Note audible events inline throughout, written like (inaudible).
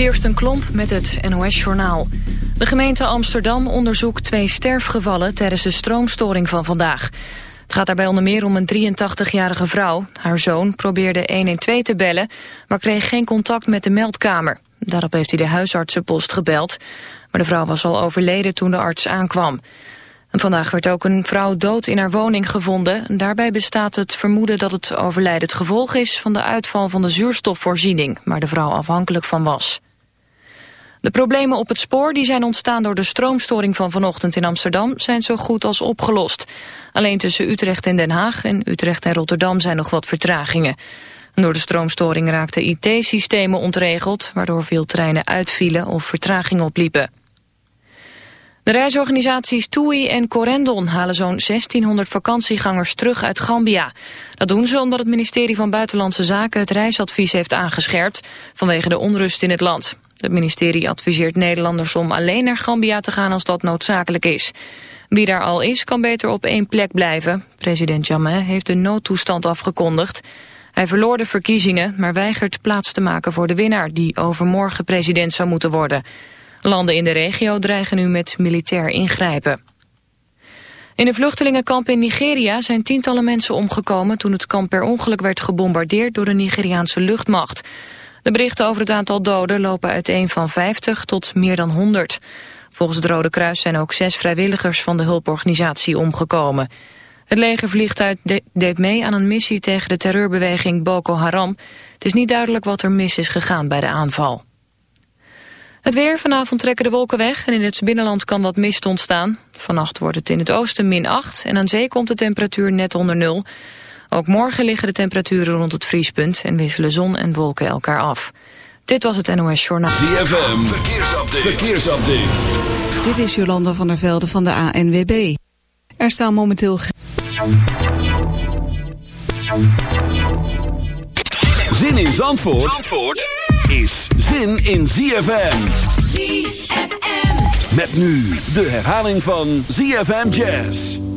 Kirsten Klomp met het NOS-journaal. De gemeente Amsterdam onderzoekt twee sterfgevallen tijdens de stroomstoring van vandaag. Het gaat daarbij onder meer om een 83-jarige vrouw. Haar zoon probeerde 112 te bellen, maar kreeg geen contact met de meldkamer. Daarop heeft hij de huisartsenpost gebeld. Maar de vrouw was al overleden toen de arts aankwam. En vandaag werd ook een vrouw dood in haar woning gevonden. Daarbij bestaat het vermoeden dat het overlijden het gevolg is van de uitval van de zuurstofvoorziening, waar de vrouw afhankelijk van was. De problemen op het spoor die zijn ontstaan door de stroomstoring van vanochtend in Amsterdam zijn zo goed als opgelost. Alleen tussen Utrecht en Den Haag en Utrecht en Rotterdam zijn nog wat vertragingen. Door de stroomstoring raakten IT-systemen ontregeld, waardoor veel treinen uitvielen of vertraging opliepen. De reisorganisaties TUI en Corendon halen zo'n 1600 vakantiegangers terug uit Gambia. Dat doen ze omdat het ministerie van Buitenlandse Zaken het reisadvies heeft aangescherpt vanwege de onrust in het land. Het ministerie adviseert Nederlanders om alleen naar Gambia te gaan als dat noodzakelijk is. Wie daar al is, kan beter op één plek blijven. President Jammeh heeft de noodtoestand afgekondigd. Hij verloor de verkiezingen, maar weigert plaats te maken voor de winnaar... die overmorgen president zou moeten worden. Landen in de regio dreigen nu met militair ingrijpen. In een vluchtelingenkamp in Nigeria zijn tientallen mensen omgekomen... toen het kamp per ongeluk werd gebombardeerd door de Nigeriaanse luchtmacht. De berichten over het aantal doden lopen uiteen van 50 tot meer dan 100. Volgens het Rode Kruis zijn ook zes vrijwilligers van de hulporganisatie omgekomen. Het legervliegtuig deed mee aan een missie tegen de terreurbeweging Boko Haram. Het is niet duidelijk wat er mis is gegaan bij de aanval. Het weer, vanavond trekken de wolken weg en in het binnenland kan wat mist ontstaan. Vannacht wordt het in het oosten min 8 en aan zee komt de temperatuur net onder nul. Ook morgen liggen de temperaturen rond het vriespunt en wisselen zon en wolken elkaar af. Dit was het NOS Journaal. ZFM, verkeersupdate. verkeersupdate. Dit is Jolanda van der Velde van de ANWB. Er staan momenteel... Zin in Zandvoort, Zandvoort is zin in ZFM. ZFM. Met nu de herhaling van ZFM Jazz.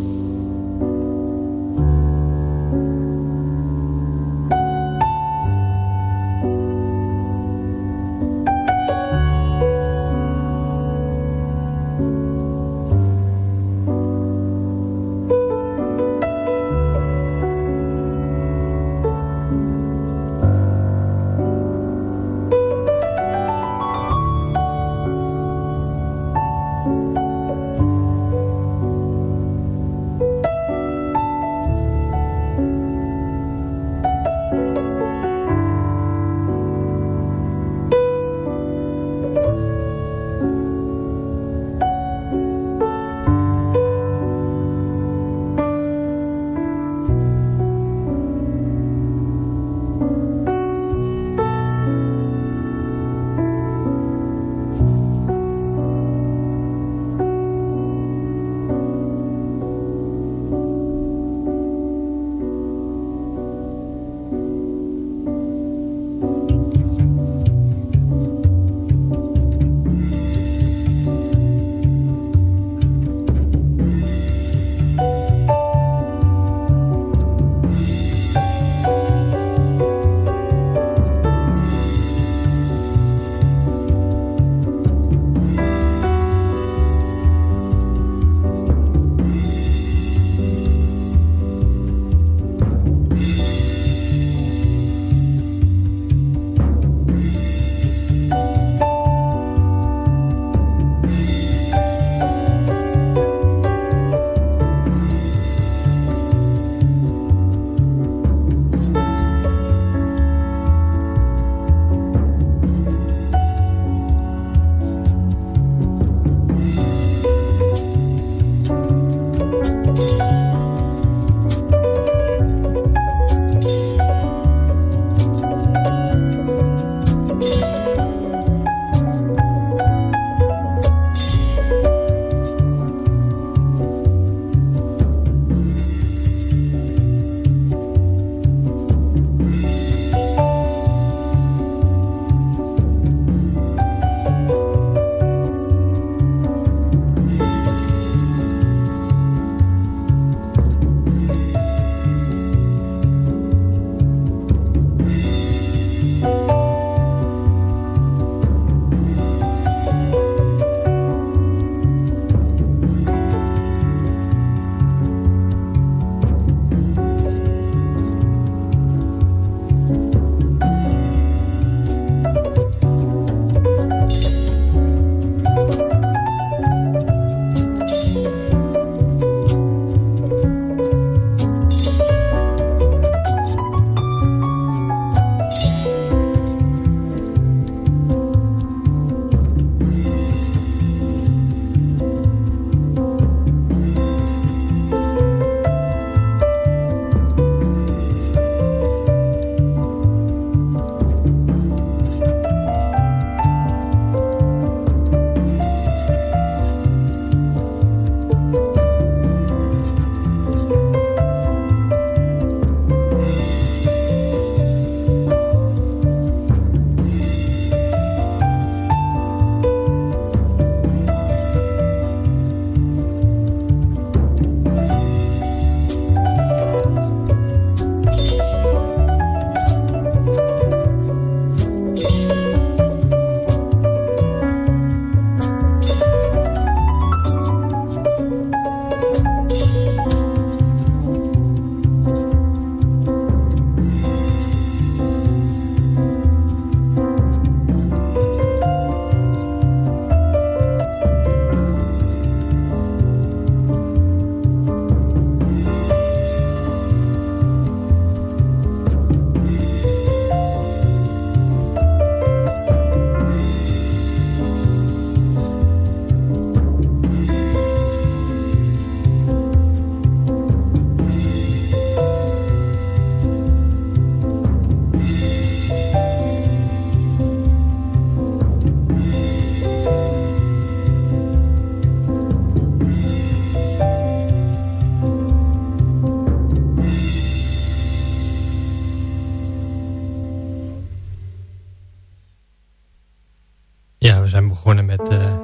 Met uh,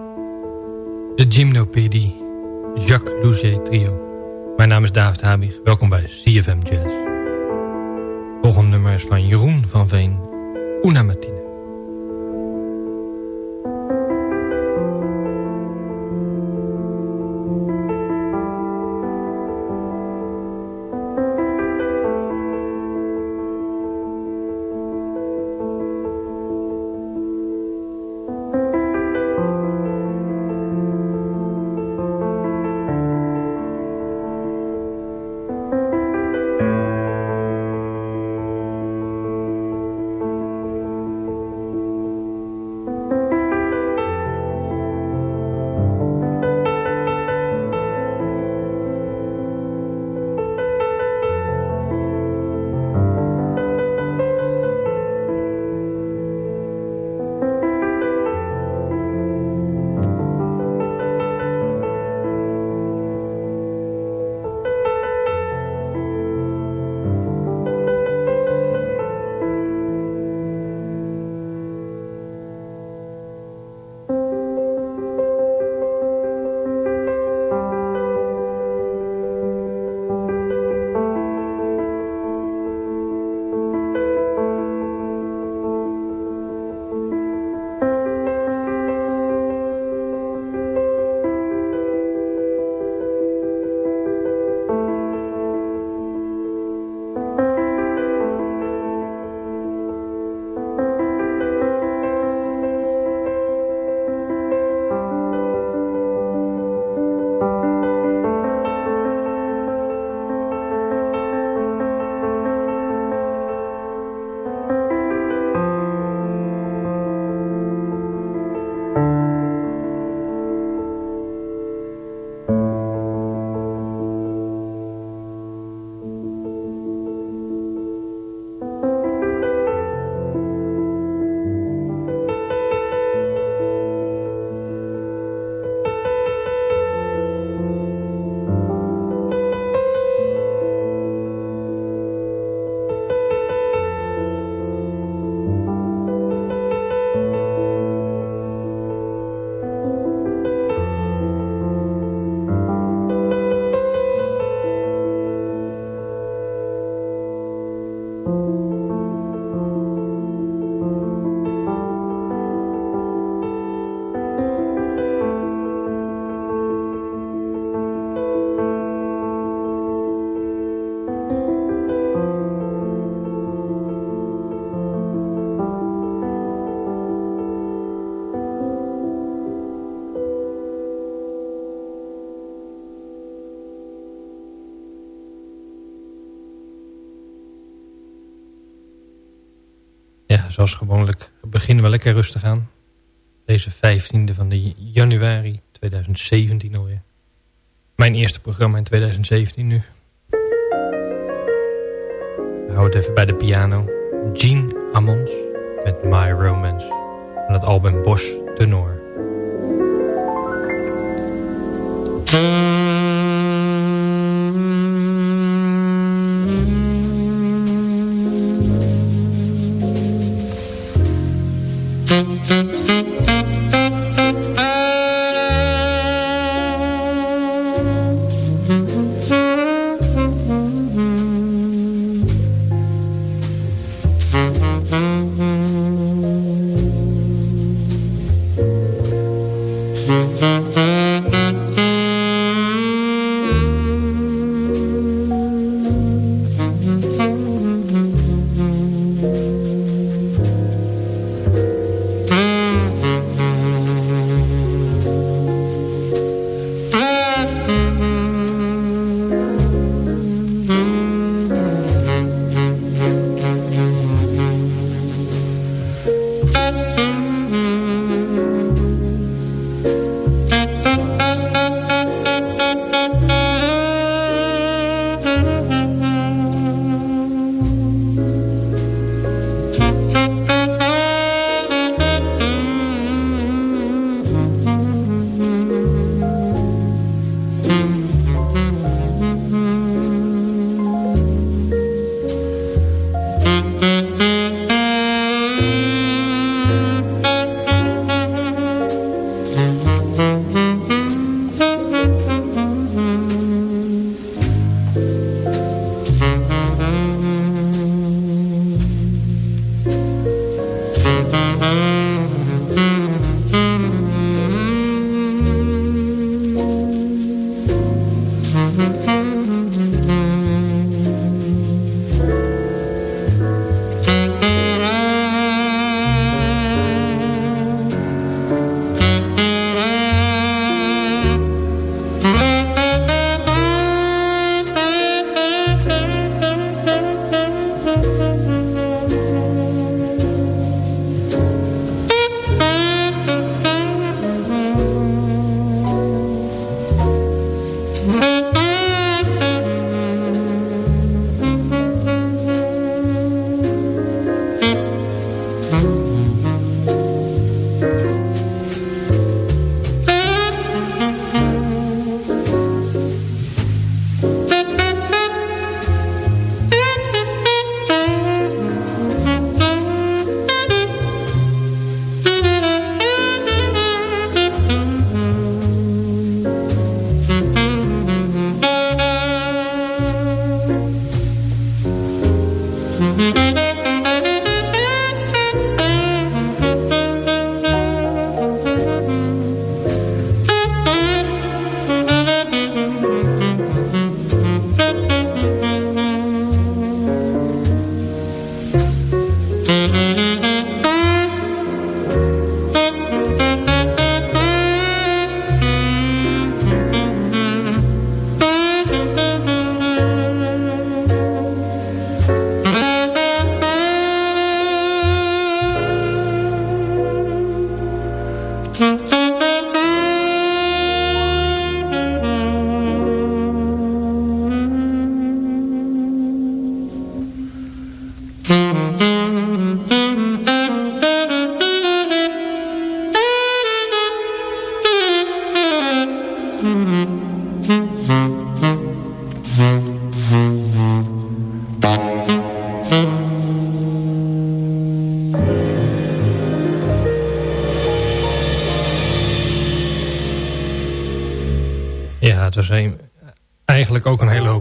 de Gymnopedie Jacques Louget Trio. Mijn naam is David Habig. Welkom bij CFM Jazz. Volgende nummer is van Jeroen van Veen, Una. Zoals gewoonlijk beginnen we lekker rustig aan. Deze 15e van de januari 2017 alweer. Mijn eerste programma in 2017 nu. We het even bij de piano. Jean Ammons met My Romance. Van het album Bosch Tenor.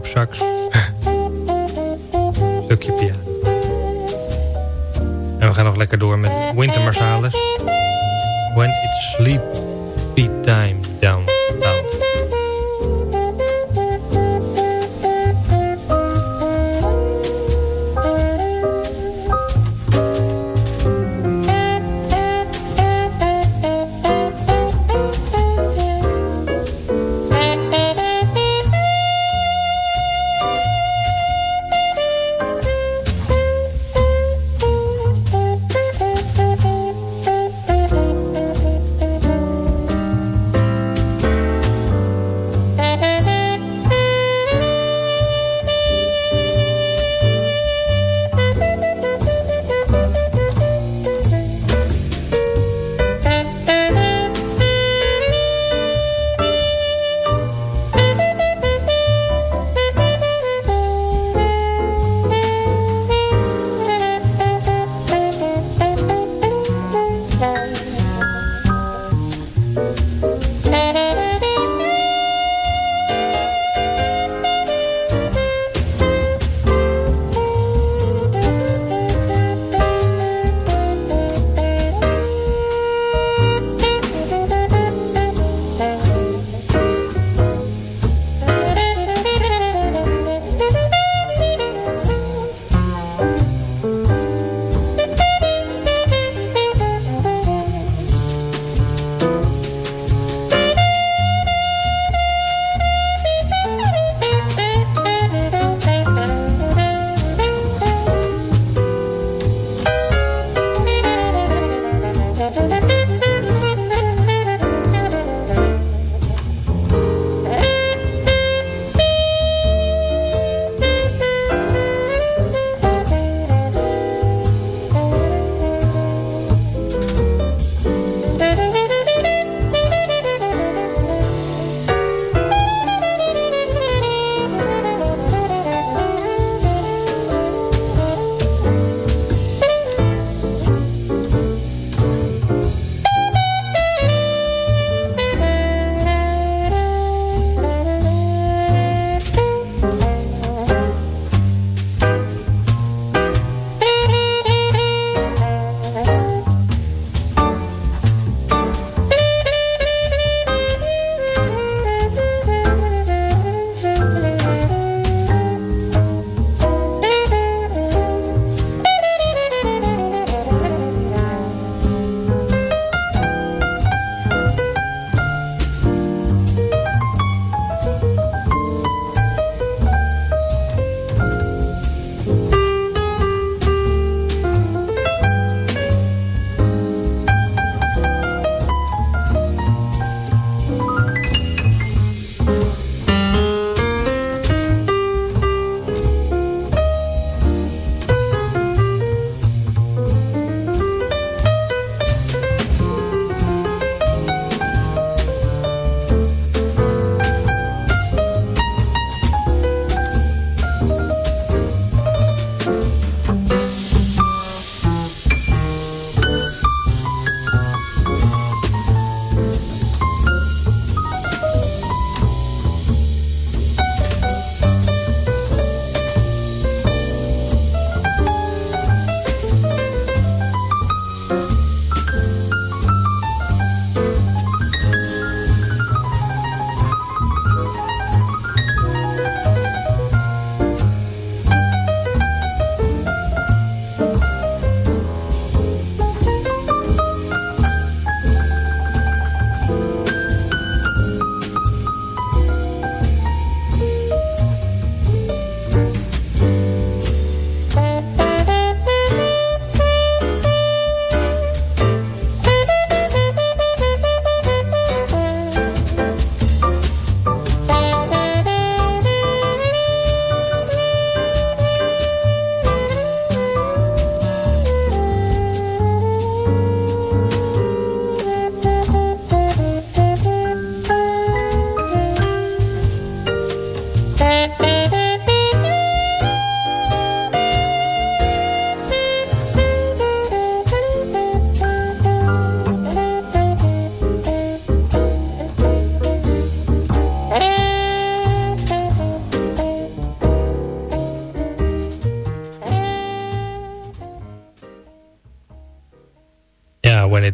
Sax. (laughs) Stukje piano. En we gaan nog lekker door met Winter Marsalis. When it's sleep, beat time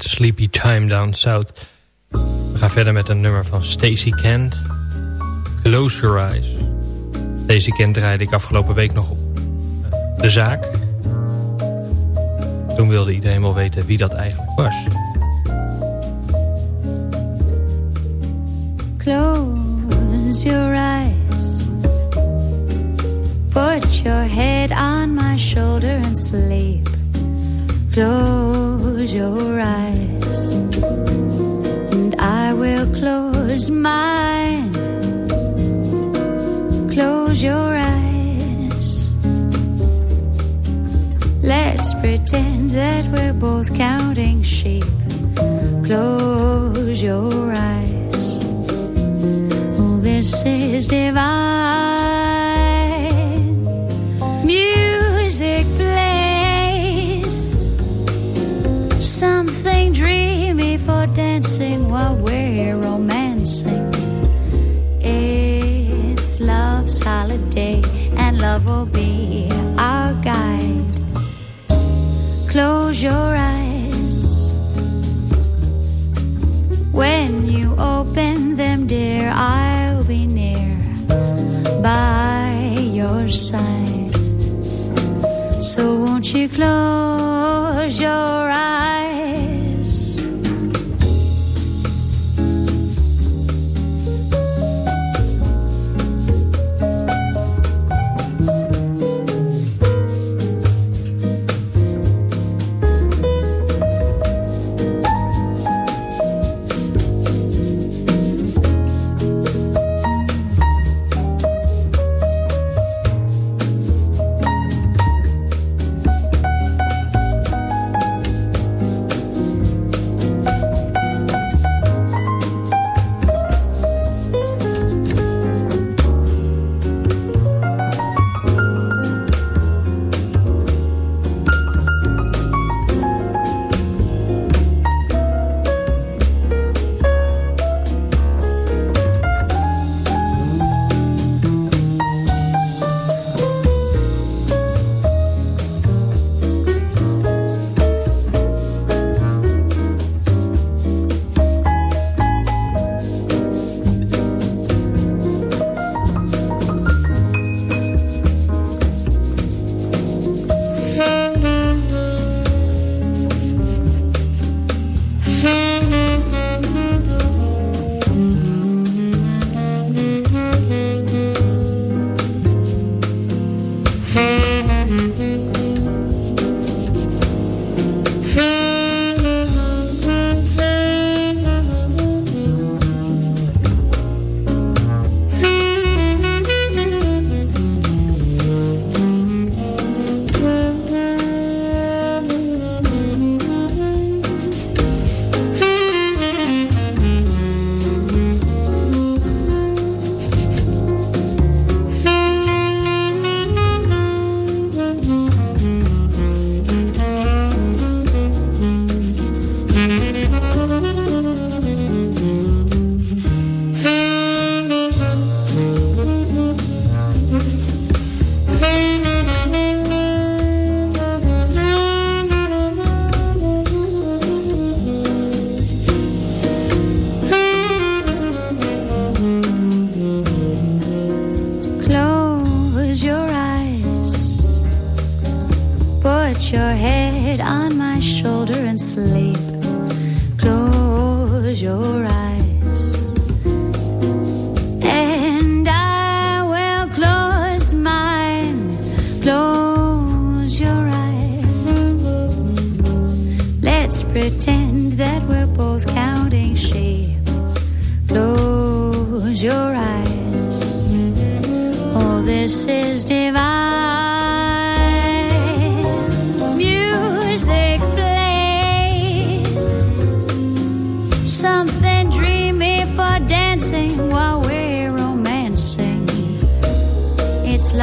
Sleepy Time Down South. We gaan verder met een nummer van Stacey Kent. Close Your Eyes. Stacey Kent draaide ik afgelopen week nog op eh, de zaak. Toen wilde iedereen wel weten wie dat eigenlijk was. Let's pretend that we're both counting sheep Close your eyes Oh, this is divine Music plays. Something dreamy for dancing while we're romancing. It's love's holiday, and love will be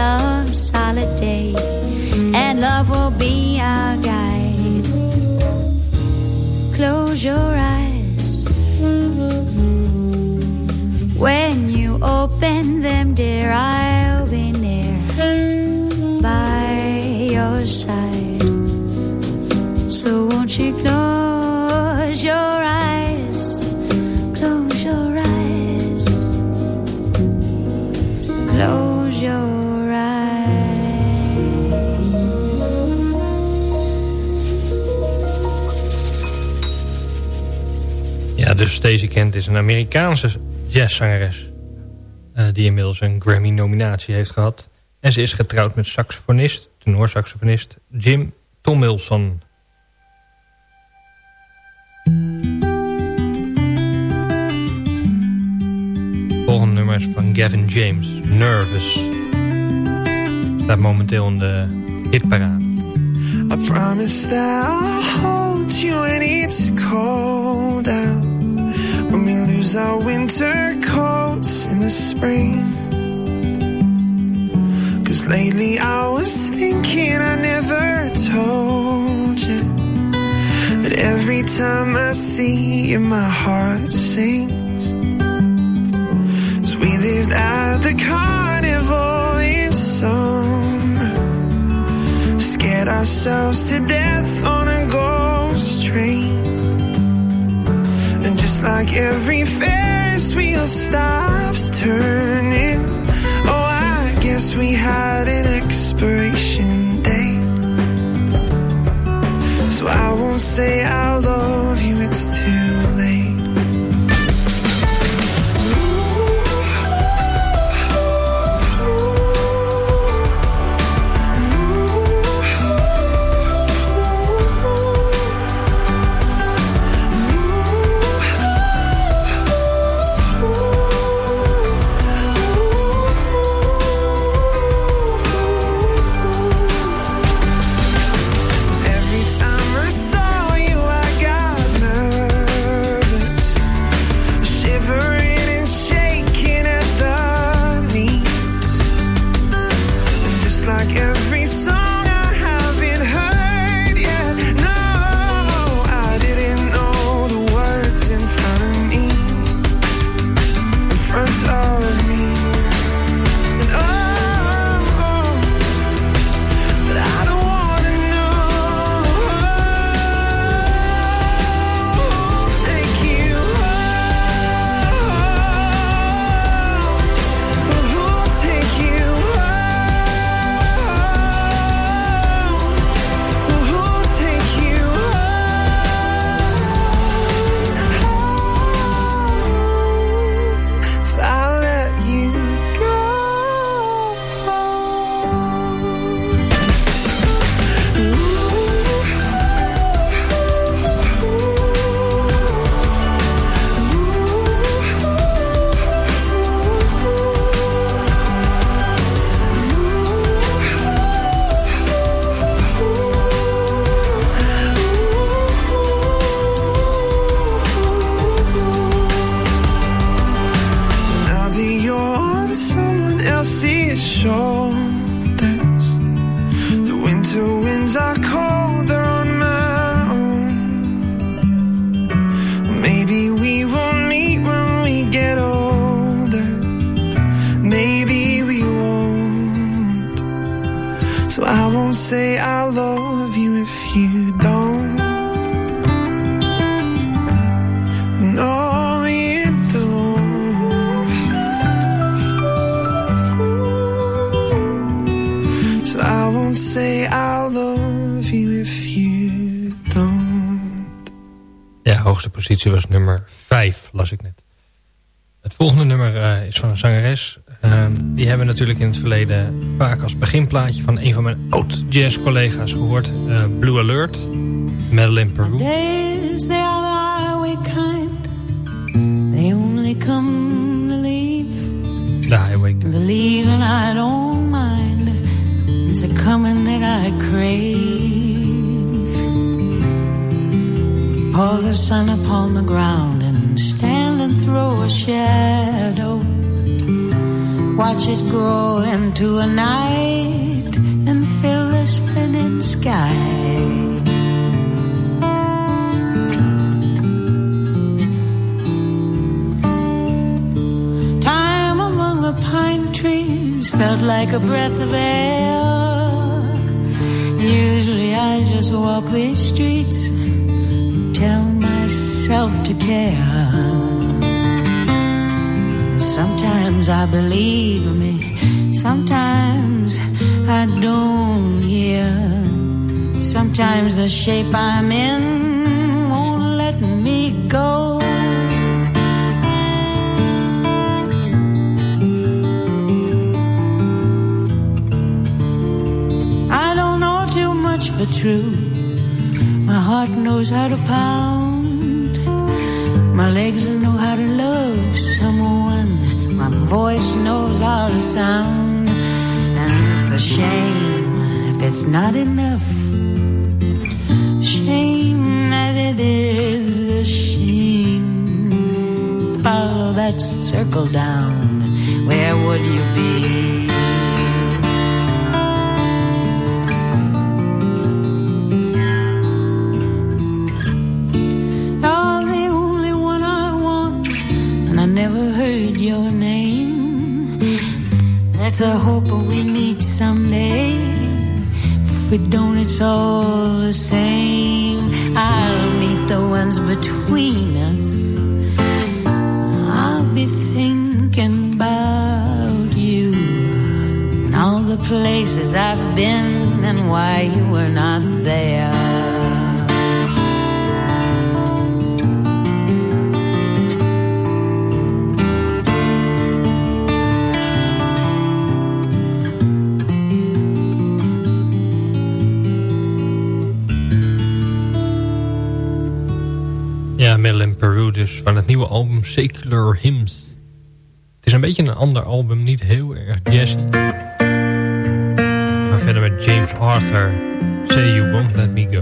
love's holiday, and love will be our guide. Close your eyes. When you open them, dear, eyes Stacey Kent is een Amerikaanse jazzzangeres... Uh, die inmiddels een Grammy-nominatie heeft gehad. En ze is getrouwd met saxofonist, tenorsaxofonist Jim Tomilson. Volgende nummer is van Gavin James, Nervous. Staat momenteel in de hitparade. I promise that I'll hold you when it's cold out. Our winter coats in the spring. Cause lately I was thinking I never told you. That every time I see you my heart sings. As we lived at the carnival in summer get ourselves to death like every Ferris wheel stops turning, oh, I guess we had an expiration date. So I won't say I is van een zangeres. Uh, die hebben we natuurlijk in het verleden vaak als beginplaatje van een van mijn oud-jazz-collega's gehoord. Uh, Blue Alert, Madeline Peru. Days they are the highway kind. They only come to leave. The highway kind. Believe and I don't mind. It's a coming that I crave. Pour the sun upon the ground and stand and throw a shadow. Watch it grow into a night and fill the spinning sky. Time among the pine trees felt like a breath of air. Usually I just walk these streets tell myself to care. Sometimes I believe me, sometimes I don't hear. Sometimes the shape I'm in won't let me go. I don't know too much for true. My heart knows how to pound. My legs know how to love Voice knows how to sound. And for shame, if it's not enough, shame that it is a shame. Follow that circle down. Let's a hope we meet someday. If we don't, it's all the same. I'll meet the ones between us. I'll be thinking about you and all the places I've been and why you were not there. Madeline Peru dus van het nieuwe album Secular Hymns. Het is een beetje een ander album, niet heel erg jazzy. Maar verder met James Arthur, Say You Won't Let Me Go.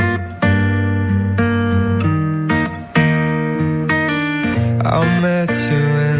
I met you in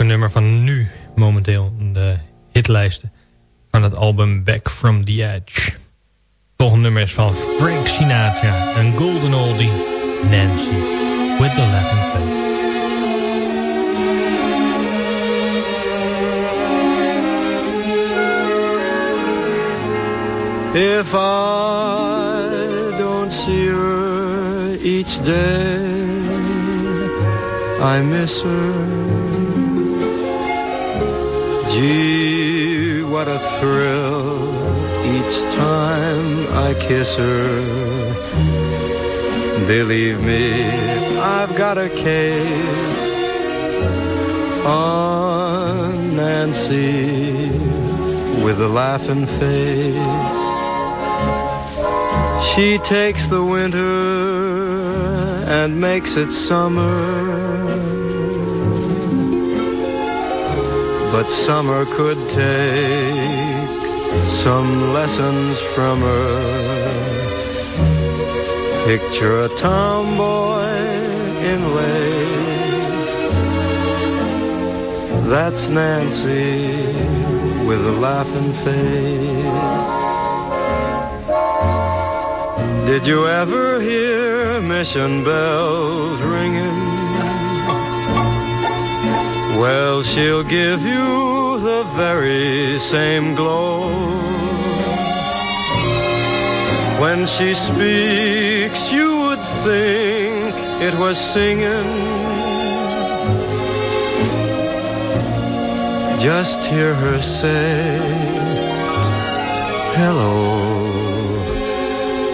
Een nummer van nu momenteel in de hitlijsten van het album Back From The Edge. Volgende nummer is van Frank Sinatra, een golden oldie. Nancy with the laughing face. If I don't see her each day, I miss her. Gee, what a thrill each time I kiss her. Believe me, I've got a case on Nancy with a laughing face. She takes the winter and makes it summer. But summer could take some lessons from her. Picture a tomboy in lace. That's Nancy with a laughing face. Did you ever hear mission bells ringing? Well, she'll give you the very same glow. When she speaks, you would think it was singing. Just hear her say, hello.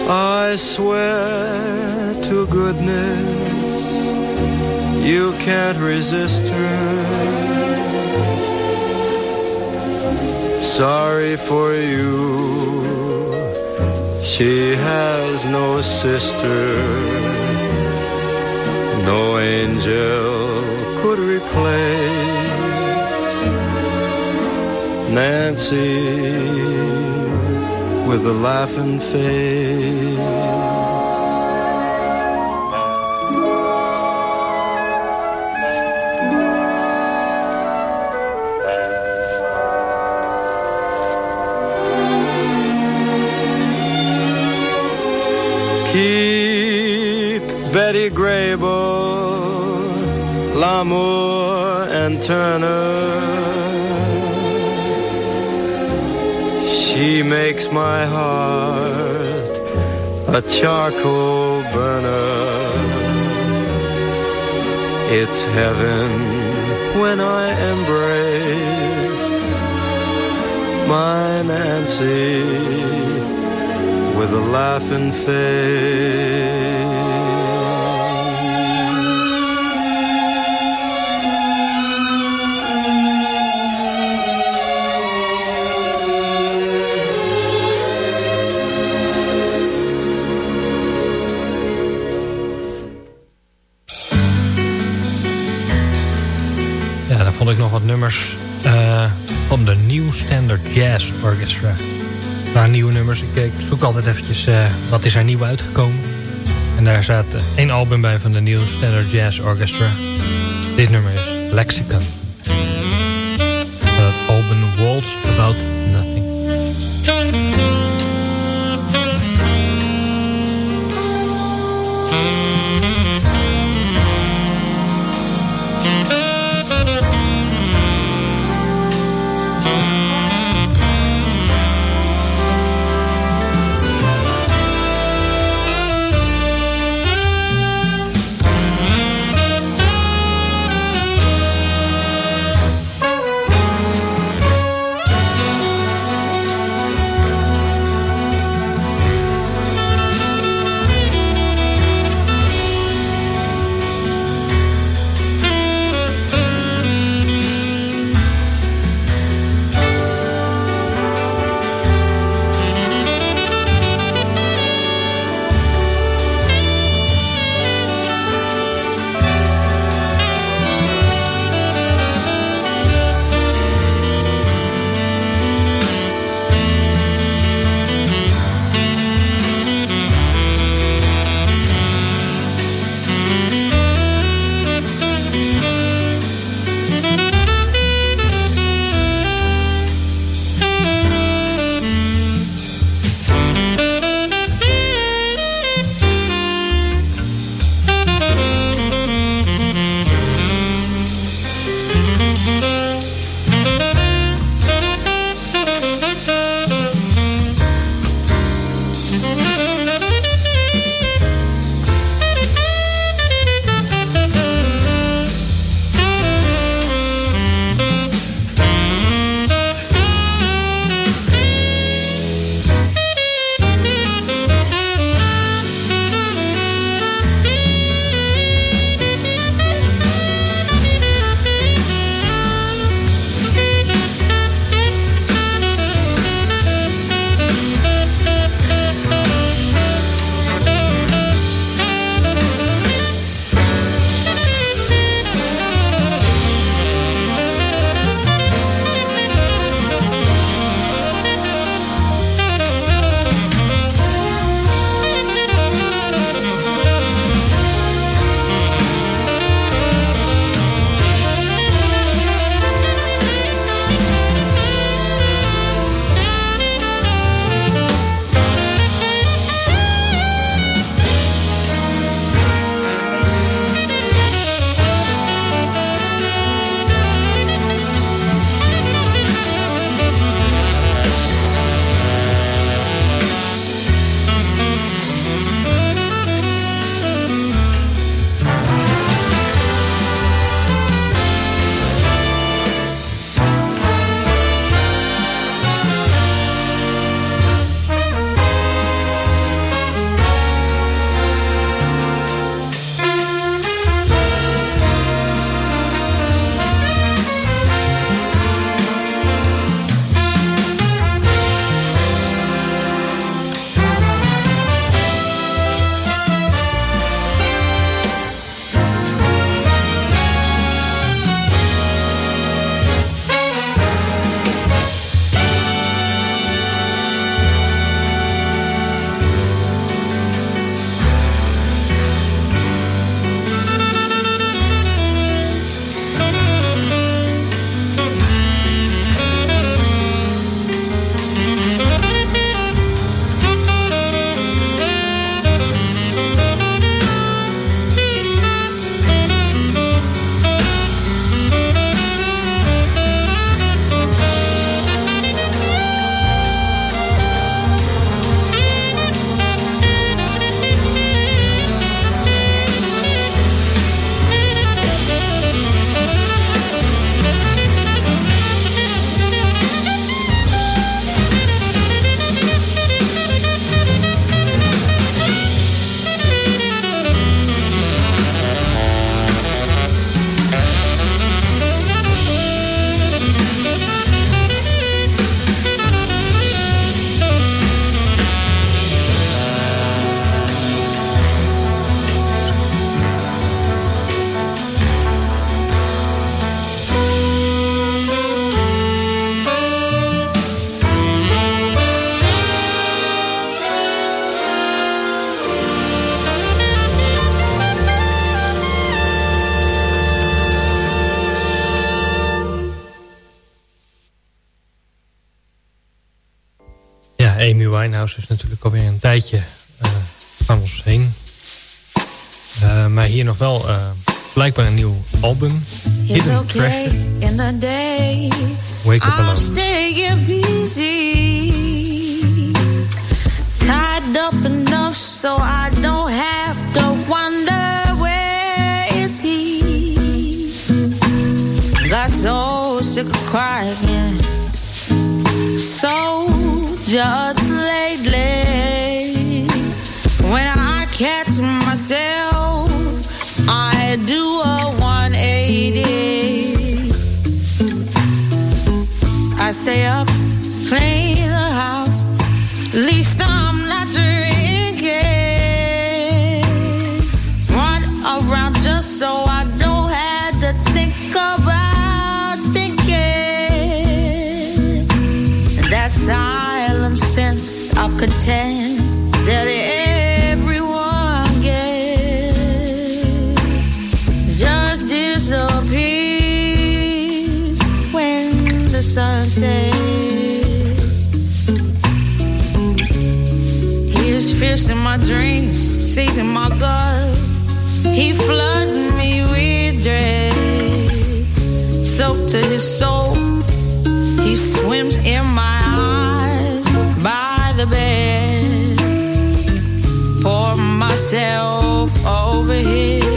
I swear to goodness, you can't resist her. Sorry for you, she has no sister, no angel could replace Nancy with a laughing face. Betty Grable, Lamour and Turner She makes my heart a charcoal burner. It's heaven when I embrace my Nancy with a laughing face. Nummers van de New Standard Jazz Orchestra. Waar nieuwe nummers. Ik, ik, zoek altijd eventjes uh, wat is er nieuw uitgekomen. En daar staat één album bij van de New Standard Jazz Orchestra. Dit nummer is Lexicon. Winehouse is natuurlijk alweer een tijdje van ons heen. Uh, maar hier nog wel uh, blijkbaar een nieuw album. Hidden okay Treasure. In the day, Wake Up Alone. staying busy. Tied up enough so I don't have to wonder where is he. Got so sick of crying. So just lately. When I catch myself I do a 180 I stay up clean the house of that everyone gets just disappears when the sun sets. He is fierce in my dreams, seizing my guts. He floods me with dread soaked to his soul. He swims in my the bed. Pour myself over here.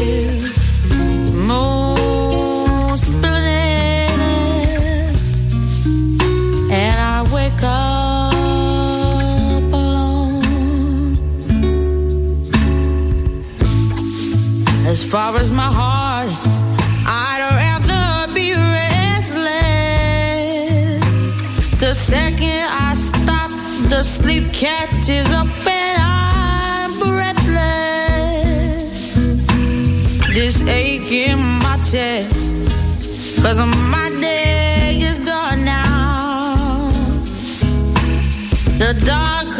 The sleep catches up and I'm breathless. This ache in my chest, cause my day is done now. The dark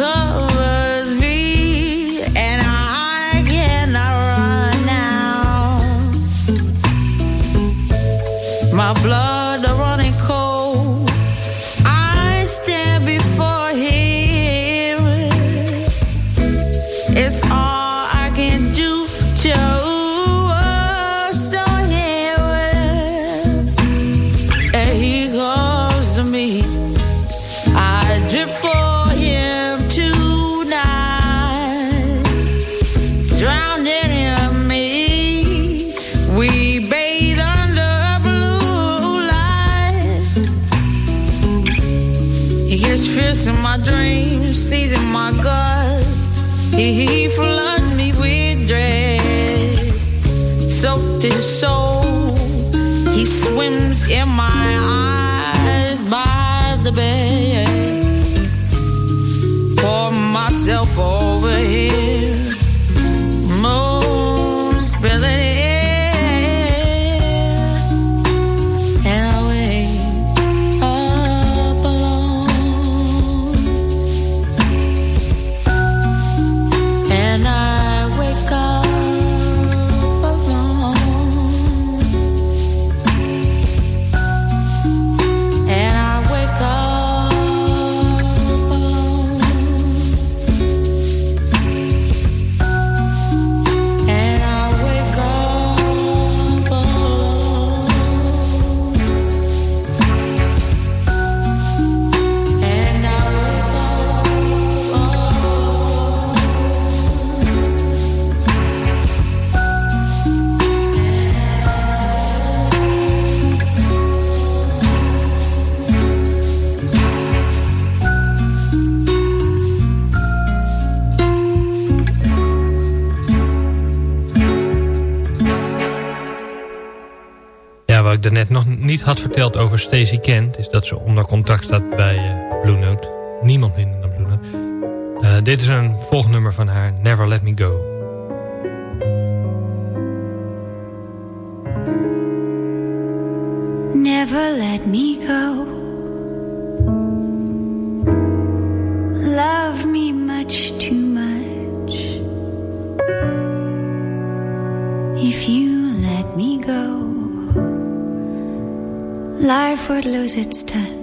dreams, seizing my guts. He, floods me with dread. Soaked his soul. He swims in my eyes by the bed. Pour myself over here. Daarnet nog niet had verteld over Stacey Kent... is dat ze onder contract staat bij eh, Blue Note. Niemand minder dan Blue Note. Eh, dit is een volgnummer van haar, Never Let Me Go. Never let me go. Love me much too life would lose its touch.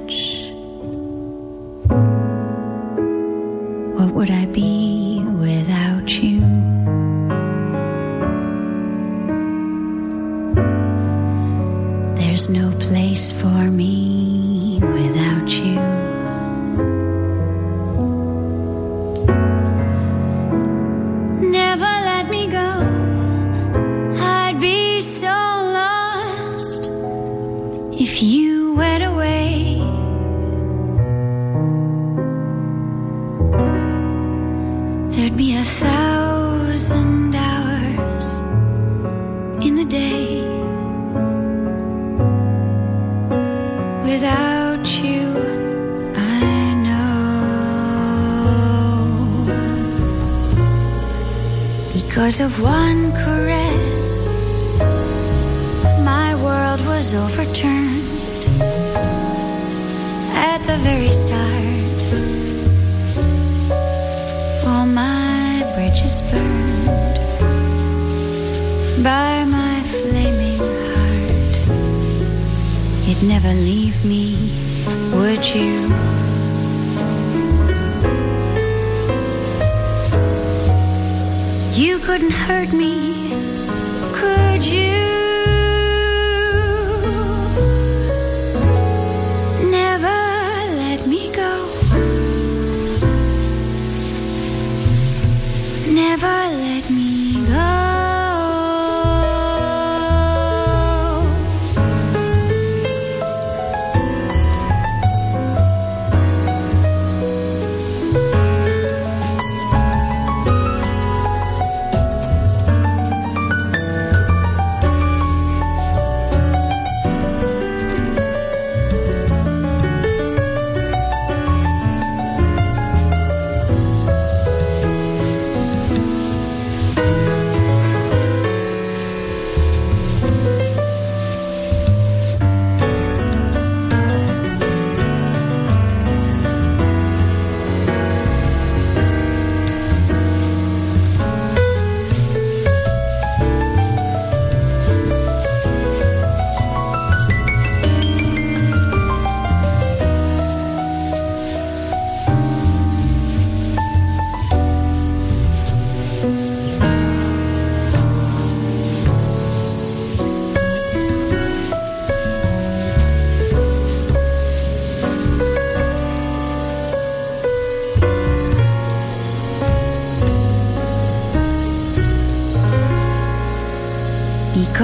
let me go.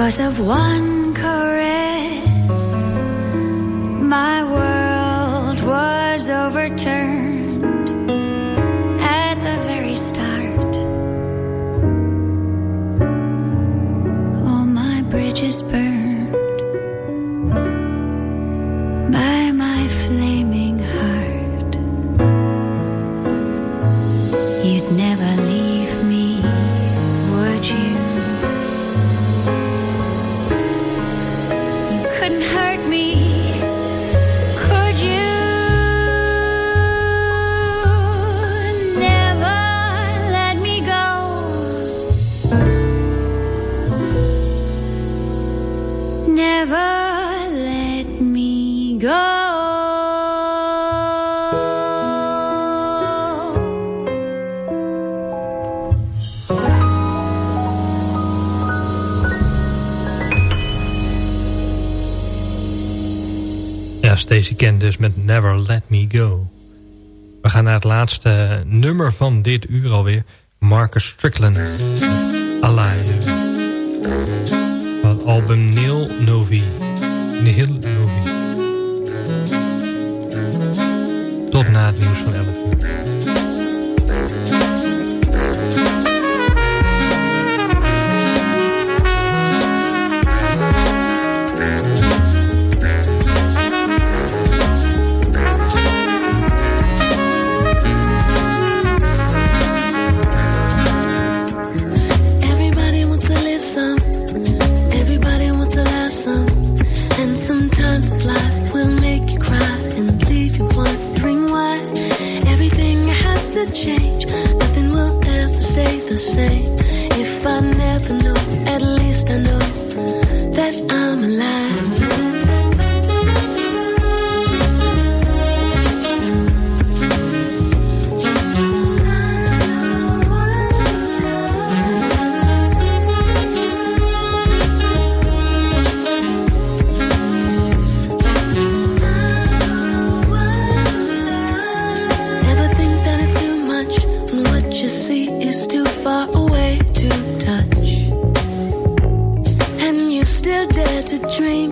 Because of one Stacey Kent dus met Never Let Me Go. We gaan naar het laatste nummer van dit uur alweer. Marcus Strickland. Alive. Van het album Neil Novi. Neil Novi. Tot na het nieuws van 11 uur. the. If I never know, at least I know. to touch, and you still dare to dream